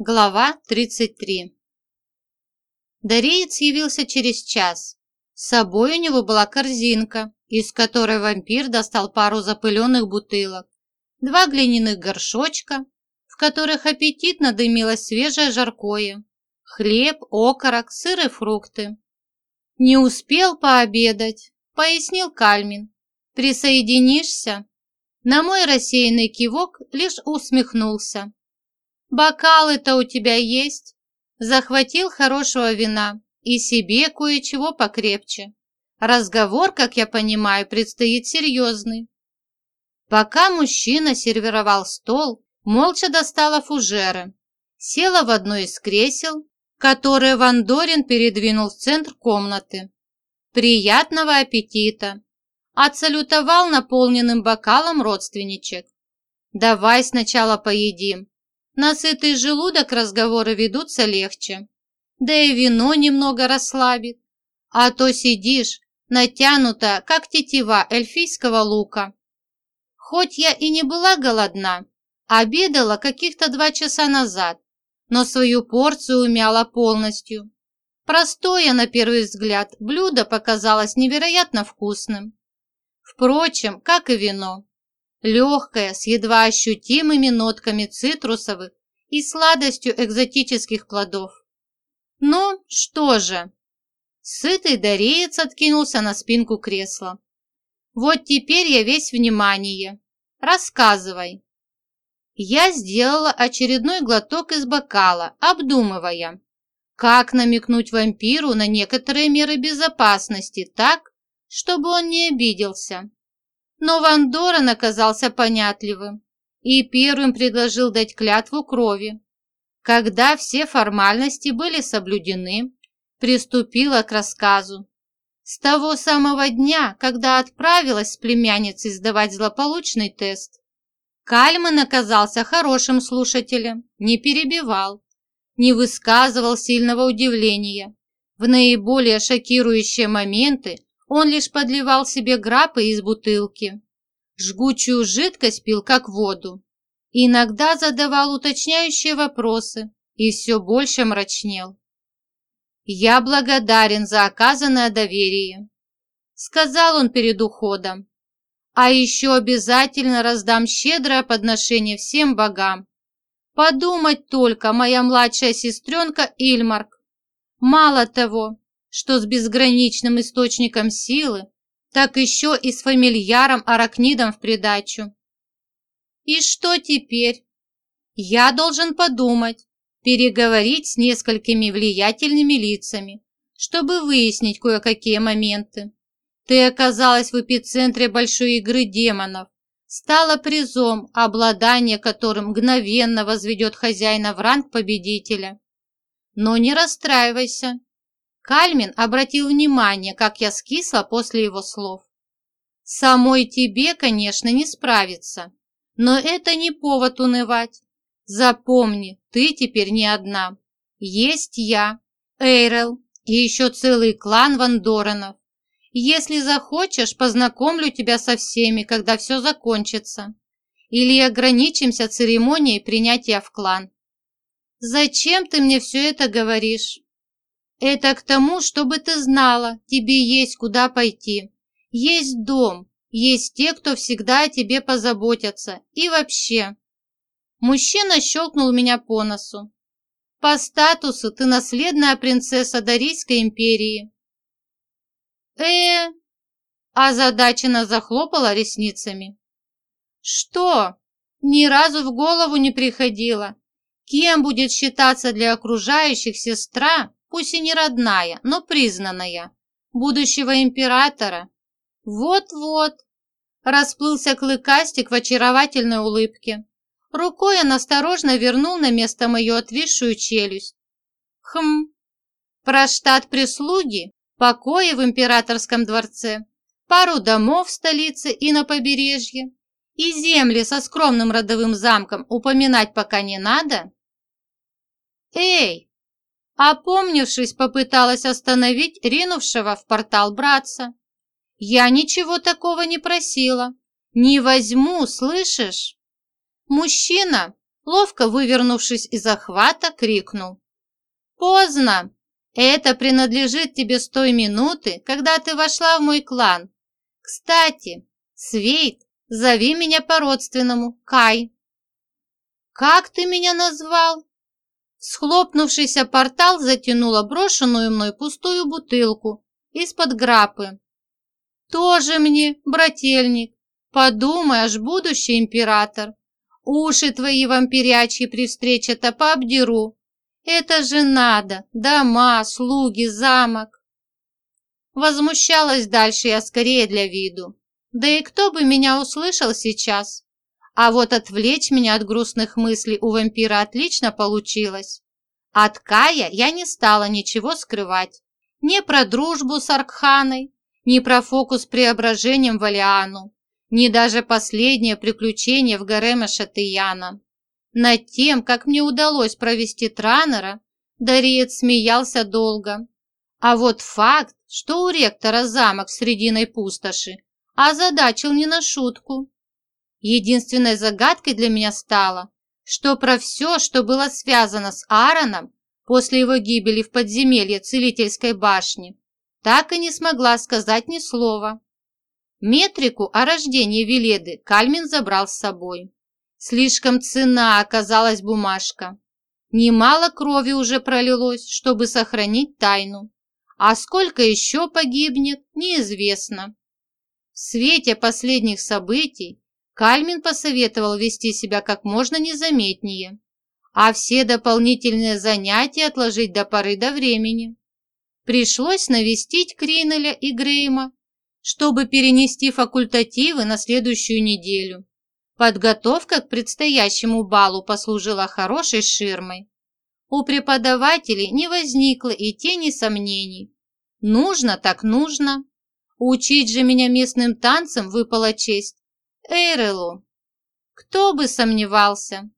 Глава 33 Дареец явился через час. С собой у него была корзинка, из которой вампир достал пару запыленных бутылок, два глиняных горшочка, в которых аппетитно дымилось свежее жаркое, хлеб, окорок, сыр и фрукты. «Не успел пообедать», — пояснил Кальмин. «Присоединишься?» На мой рассеянный кивок лишь усмехнулся. «Бокалы-то у тебя есть?» Захватил хорошего вина и себе кое-чего покрепче. Разговор, как я понимаю, предстоит серьезный. Пока мужчина сервировал стол, молча достала фужеры, села в одно из кресел, которое Вандорин передвинул в центр комнаты. «Приятного аппетита!» Отсалютовал наполненным бокалом родственничек. «Давай сначала поедим, на сытый желудок разговоры ведутся легче. Да и вино немного расслабит. А то сидишь, натянута, как тетива эльфийского лука. Хоть я и не была голодна, обедала каких-то два часа назад, но свою порцию умяла полностью. Простое, на первый взгляд, блюдо показалось невероятно вкусным. Впрочем, как и вино легкая, с едва ощутимыми нотками цитрусовых и сладостью экзотических плодов. Ну, что же? Сытый дареец откинулся на спинку кресла. Вот теперь я весь внимание. Рассказывай. Я сделала очередной глоток из бокала, обдумывая, как намекнуть вампиру на некоторые меры безопасности так, чтобы он не обиделся. Но Ван Дорен оказался понятливым и первым предложил дать клятву крови. Когда все формальности были соблюдены, приступила к рассказу. С того самого дня, когда отправилась с племянницей сдавать злополучный тест. Кальман оказался хорошим слушателем, не перебивал, не высказывал сильного удивления. В наиболее шокирующие моменты он лишь подливал себе грапы из бутылки. Жгучую жидкость пил как воду. Иногда задавал уточняющие вопросы и все больше мрачнел. «Я благодарен за оказанное доверие», — сказал он перед уходом. «А еще обязательно раздам щедрое подношение всем богам. Подумать только, моя младшая сестренка Ильмарк. Мало того, что с безграничным источником силы, так еще и с фамильяром-аракнидом в придачу. И что теперь? Я должен подумать, переговорить с несколькими влиятельными лицами, чтобы выяснить кое-какие моменты. Ты оказалась в эпицентре большой игры демонов, стала призом, обладание которым мгновенно возведет хозяина в ранг победителя. Но не расстраивайся, Кальмин обратил внимание, как я скисла после его слов. «Самой тебе, конечно, не справиться, но это не повод унывать. Запомни, ты теперь не одна. Есть я, Эйрел и еще целый клан Вандоранов. Если захочешь, познакомлю тебя со всеми, когда все закончится. Или ограничимся церемонией принятия в клан. Зачем ты мне все это говоришь? Это к тому, чтобы ты знала, тебе есть куда пойти. Есть дом, есть те, кто всегда о тебе позаботятся. И вообще. Мужчина щелкнул меня по носу. По статусу ты наследная принцесса Дарийской империи. э озадаченно захлопала ресницами. Что? Ни разу в голову не приходило. Кем будет считаться для окружающих сестра, пусть и не родная, но признанная, будущего императора. Вот-вот, расплылся клыкастик в очаровательной улыбке. Рукой он осторожно вернул на место мою отвисшую челюсть. Хм, про штат прислуги, покои в императорском дворце, пару домов в столице и на побережье, и земли со скромным родовым замком упоминать пока не надо? Эй, Опомнившись, попыталась остановить ринувшего в портал братца. «Я ничего такого не просила. Не возьму, слышишь?» Мужчина, ловко вывернувшись из захвата, крикнул. «Поздно! Это принадлежит тебе с той минуты, когда ты вошла в мой клан. Кстати, Свейт, зови меня по-родственному, Кай». «Как ты меня назвал?» Схлопнувшийся портал затянула брошенную мной пустую бутылку из-под грапы. «Тоже мне, брательник, подумай, аж будущий император. Уши твои вампирячьи при встрече-то пообдеру. Это же надо, дома, слуги, замок». Возмущалась дальше я скорее для виду. Да и кто бы меня услышал сейчас? А вот отвлечь меня от грустных мыслей у вампира отлично получилось. От Кая я не стала ничего скрывать. Ни про дружбу с Аркханой, ни про фокус преображением Валиану, ни даже последнее приключение в гареме Шатыяна. Над тем, как мне удалось провести Транера, Дариец смеялся долго. А вот факт, что у ректора замок в срединой пустоши, озадачил не на шутку. Единственной загадкой для меня стало, что про все, что было связано с Аароном после его гибели в подземелье Целительской башни, так и не смогла сказать ни слова. Метрику о рождении Веледы Кальмин забрал с собой. Слишком цена оказалась бумажка. Немало крови уже пролилось, чтобы сохранить тайну. А сколько еще погибнет, неизвестно. В свете последних событий Кальмин посоветовал вести себя как можно незаметнее, а все дополнительные занятия отложить до поры до времени. Пришлось навестить Кринеля и Грейма, чтобы перенести факультативы на следующую неделю. Подготовка к предстоящему балу послужила хорошей ширмой. У преподавателей не возникло и тени сомнений. Нужно так нужно. Учить же меня местным танцам выпала честь. Эйрелу. Кто бы сомневался.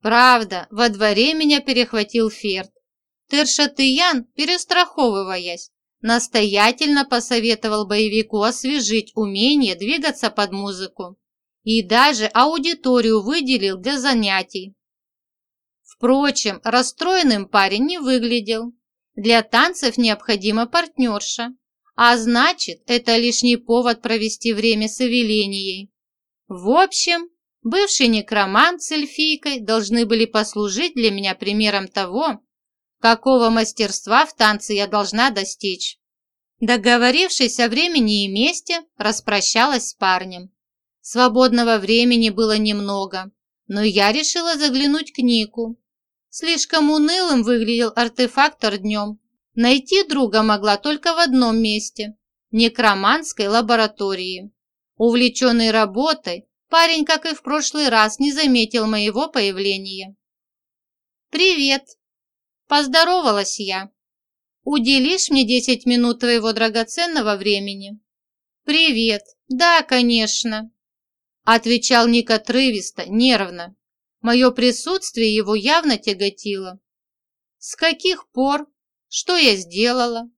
Правда, во дворе меня перехватил Ферд. Тершатыян, перестраховываясь, настоятельно посоветовал боевику освежить умение двигаться под музыку и даже аудиторию выделил для занятий. Впрочем, расстроенным парень не выглядел. Для танцев необходима партнерша, а значит, это лишний повод провести время с Эвеленией. В общем, бывший некромант с эльфийкой должны были послужить для меня примером того, какого мастерства в танце я должна достичь. Договорившись о времени и месте, распрощалась с парнем. Свободного времени было немного, но я решила заглянуть к Нику. Слишком унылым выглядел артефактор днем. Найти друга могла только в одном месте – некроманской лаборатории. Увлеченный работой, парень, как и в прошлый раз, не заметил моего появления. «Привет!» – поздоровалась я. «Уделишь мне десять минут твоего драгоценного времени?» «Привет! Да, конечно!» – отвечал Ник отрывисто, нервно. Мое присутствие его явно тяготило. «С каких пор? Что я сделала?»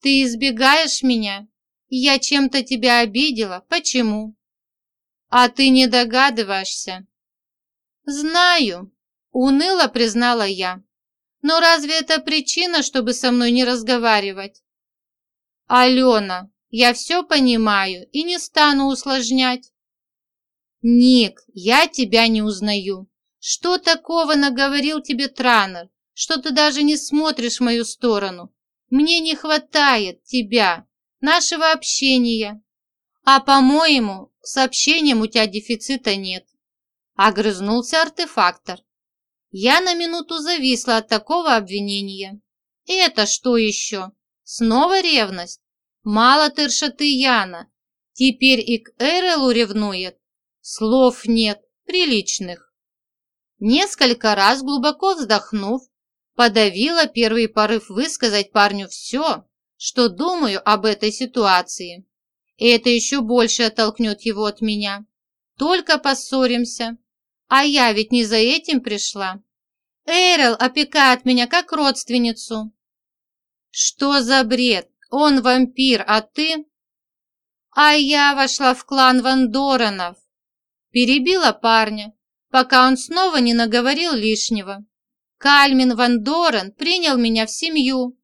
«Ты избегаешь меня? Я чем-то тебя обидела? Почему?» «А ты не догадываешься?» «Знаю», — уныло признала я. «Но разве это причина, чтобы со мной не разговаривать?» «Алена, я все понимаю и не стану усложнять. «Ник, я тебя не узнаю. Что такого наговорил тебе Транер, что ты даже не смотришь в мою сторону? Мне не хватает тебя, нашего общения. А, по-моему, с общением у тебя дефицита нет». Огрызнулся артефактор. Я на минуту зависла от такого обвинения. «Это что еще? Снова ревность? Мало ты Яна. Теперь и к Эрелу ревнует. Слов нет, приличных. Несколько раз глубоко вздохнув, подавила первый порыв высказать парню все, что думаю об этой ситуации. И это еще больше оттолкнет его от меня. Только поссоримся. А я ведь не за этим пришла. Эрил опекает меня как родственницу. Что за бред? Он вампир, а ты? А я вошла в клан Вандоранов. Перебила парня, пока он снова не наговорил лишнего. Кальмин Ван Дорен принял меня в семью,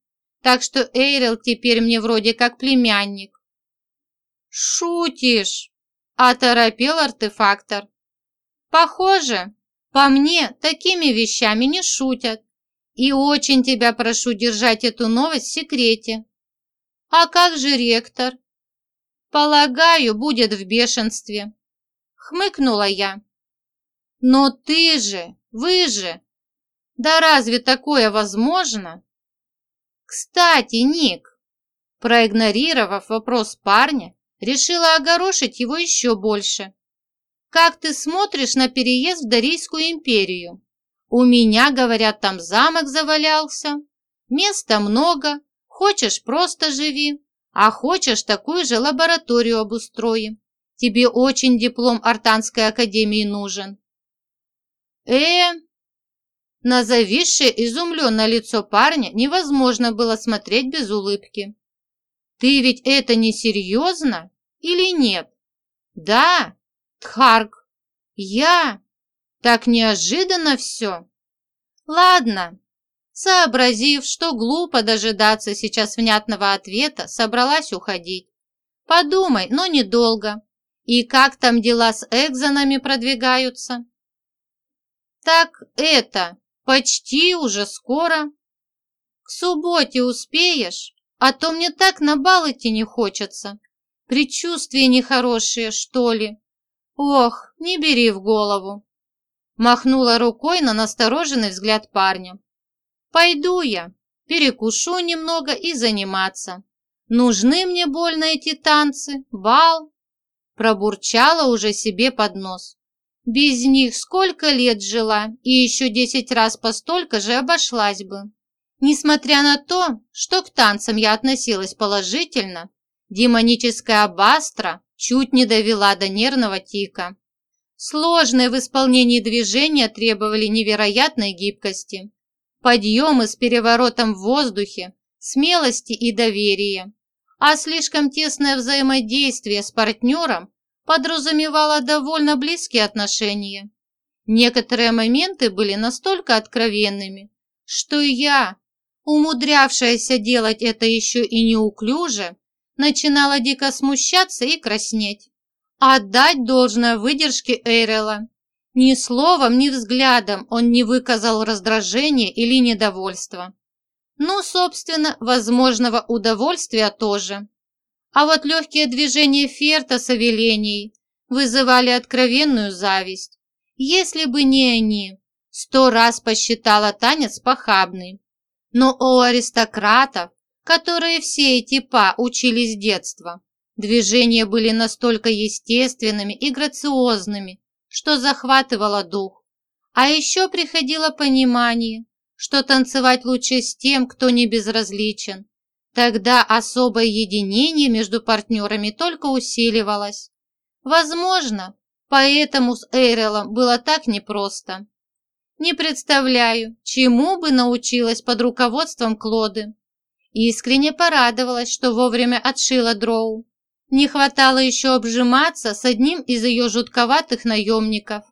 так что Эйрел теперь мне вроде как племянник. «Шутишь!» – оторопел артефактор. «Похоже, по мне такими вещами не шутят, и очень тебя прошу держать эту новость в секрете. А как же ректор?» «Полагаю, будет в бешенстве», – хмыкнула я. «Но ты же, вы же, да разве такое возможно?» «Кстати, Ник», проигнорировав вопрос парня, решила огорошить его еще больше. «Как ты смотришь на переезд в Дарийскую империю? У меня, говорят, там замок завалялся. Места много, хочешь просто живи, а хочешь такую же лабораторию обустроим. Тебе очень диплом Артанской академии нужен». «Э, на зависшее изумленное лицо парня невозможно было смотреть без улыбки. «Ты ведь это не серьезно или нет?» «Да, Тхарг, я. Так неожиданно все». «Ладно». Сообразив, что глупо дожидаться сейчас внятного ответа, собралась уходить. «Подумай, но недолго. И как там дела с экзонами продвигаются?» «Так это...» Почти уже скоро. К субботе успеешь, а то мне так на бал идти не хочется. Предчувствия нехорошие, что ли. Ох, не бери в голову. Махнула рукой на настороженный взгляд парня. Пойду я, перекушу немного и заниматься. Нужны мне больно эти танцы, бал. Пробурчала уже себе под нос. Без них сколько лет жила и еще десять раз по столько же обошлась бы. Несмотря на то, что к танцам я относилась положительно, демоническая бастра чуть не довела до нервного тика. Сложные в исполнении движения требовали невероятной гибкости, подъемы с переворотом в воздухе, смелости и доверия, а слишком тесное взаимодействие с партнером подразумевала довольно близкие отношения. Некоторые моменты были настолько откровенными, что я, умудрявшаяся делать это еще и неуклюже, начинала дико смущаться и краснеть. Отдать должное выдержке Эйрела. Ни словом, ни взглядом он не выказал раздражения или недовольства. Ну, собственно, возможного удовольствия тоже. А вот легкие движения Ферта с Авеленей вызывали откровенную зависть. Если бы не они, сто раз посчитала танец похабный. Но у аристократов, которые все эти па учились с детства, движения были настолько естественными и грациозными, что захватывало дух. А еще приходило понимание, что танцевать лучше с тем, кто не безразличен, Тогда особое единение между партнерами только усиливалось. Возможно, поэтому с Эйрелом было так непросто. Не представляю, чему бы научилась под руководством Клоды. Искренне порадовалась, что вовремя отшила дроу. Не хватало еще обжиматься с одним из ее жутковатых наемников.